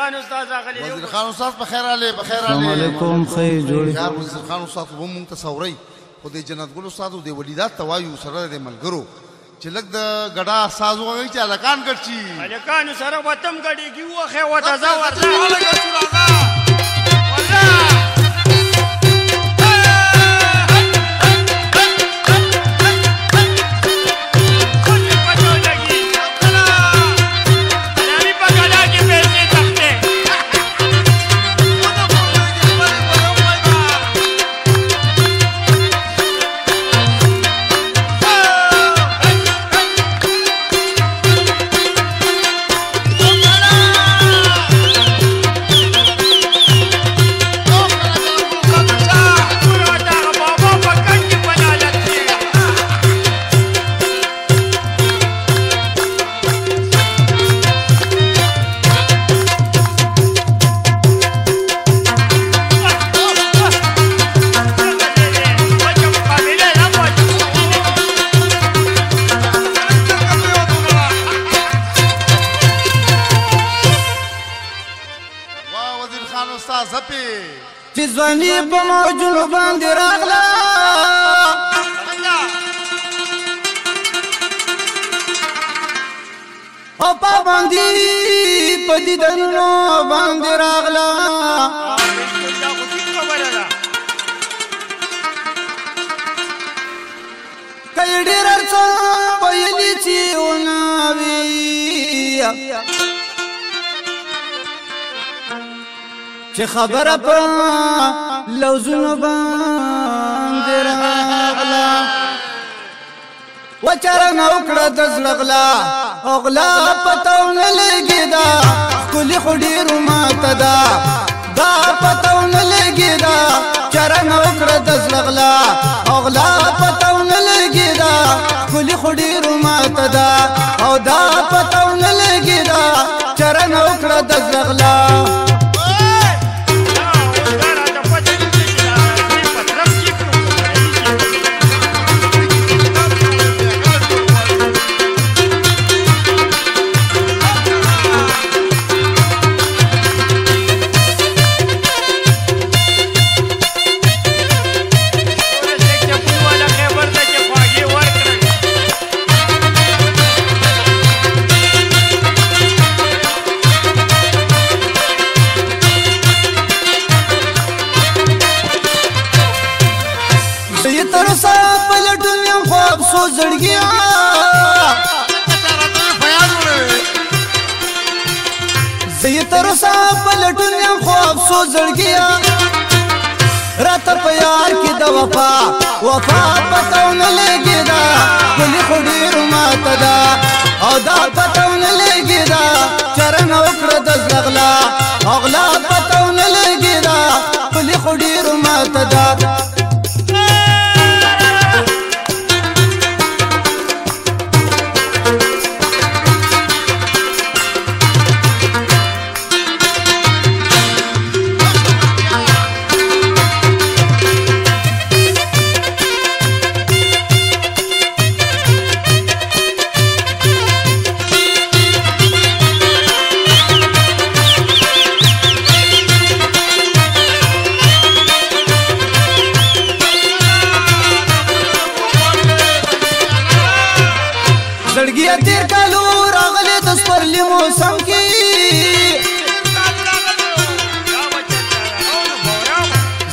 خان استاد اغلی وزیر خان استاد په خیر علي په خیر علي السلام علیکم خیر جوړ یا وزیر خان استاد و مونږ تصوري خو د جنت ګل استاد او د ولیدات توایو سره د ملګرو چې لګ د غډا سازو غوي چې الکان ګرځي الکان سره وتم غړي کیو خو وتا زو ورته بلی په موجل باندې راغلا او په باندې په دیدنو باندې راغلا کای ډیر څو ویلی چې وناوی چې خبره په لوزونو باندې راغلا وچره نو کړه د زلغلا اغلا پتو نه لګی دا کلی خډی روما تدا دا پتو نه لګی دا چر نو کړه د زلغلا اغلا پتو نه لګی دا کلی خډی روما زړګیا زه تر سا پلټن یم خو افسوس زړګیا راته په یار کې د وفا وفا پتاو نه لګی دا کلی خو ډیر ماته دا او دا پتاو نه لګی دا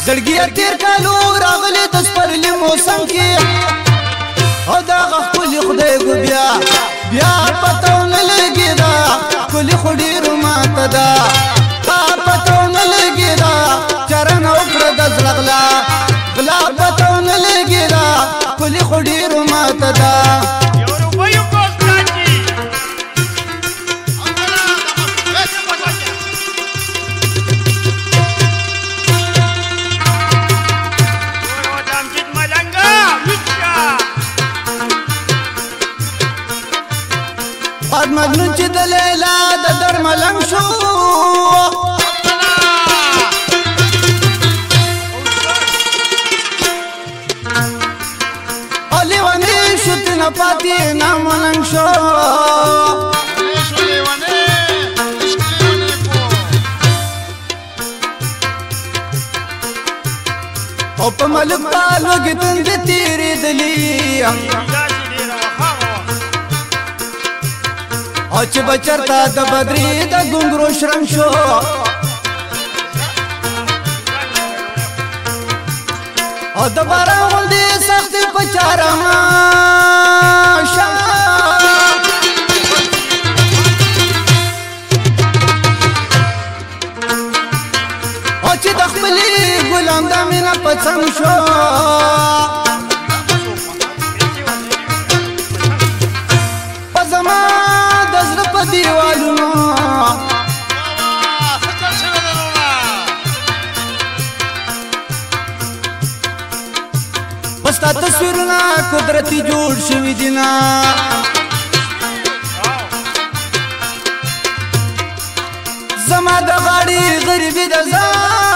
زړګي تیر کالو راغلی د سپرلی موسم کې او دا خپل خدای ګو بیا بیا پته نه لګی دا کلی خډی رومات دا پته نه لګی دا چرن او کړ د زړغلا محمد مجنون چې د لیلا د درملنګ شو علي وني شو تنا پاتې نام ولنګ شو او په ملک پالو کې تند تیرې دلی او چې بچرتا د بدرې د ګنګرو شرم شو او د باران ولدي سخت په چارما شمع دي رواجونو پستا تصویرونه قدرتي جوړ شوي دي نه زما د غاړي غریبي د ځان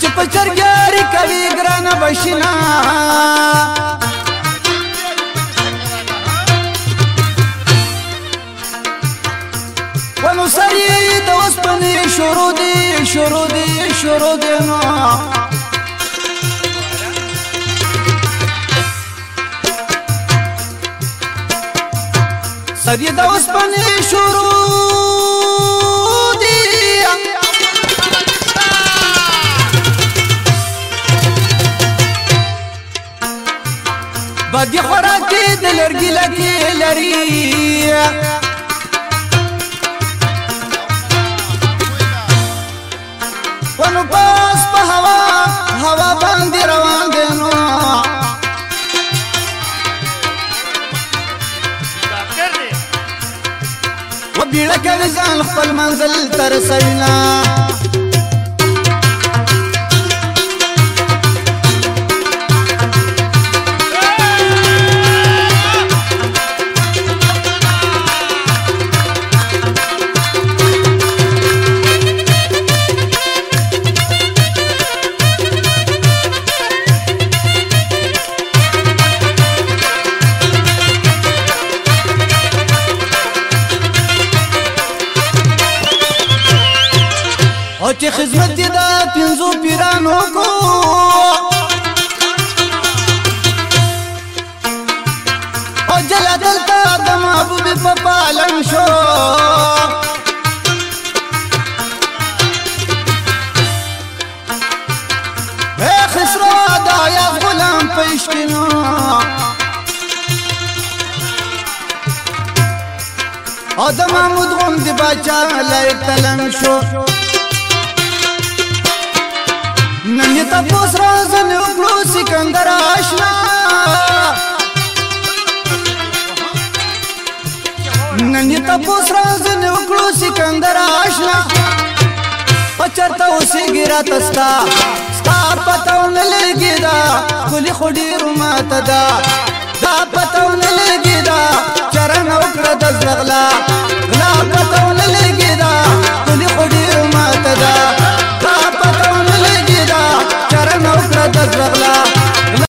چې په چرګاري کوي ګران بشنا ونو سري د وسپنې شروع دي شروع دي شروع دي نو سري د وسپنې شروع په دې خوراک کې د لرګي لکه لري ونو پاس په هوا هوا باندې روان دي نو وبېړه کړ ځان خپل منزل تر سوینا او چې خدمت دې د پنځو پیرانو کو او جلا دلته د محبوب په پالن شو اے خسرو دا یا غلام پښتنو ادم محمود غوندي بچا لای تلن شو نن ته پوس راځل وګړو سکندر آشنا نن ته پوس راځل وګړو سکندر آشنا پچرته اوسې ګرا تستا ستا پتاو نه لګی دا خلی خډی روما تدا دا پتاو نه لګی دا چرن وکړه د زغلا غلا پتاو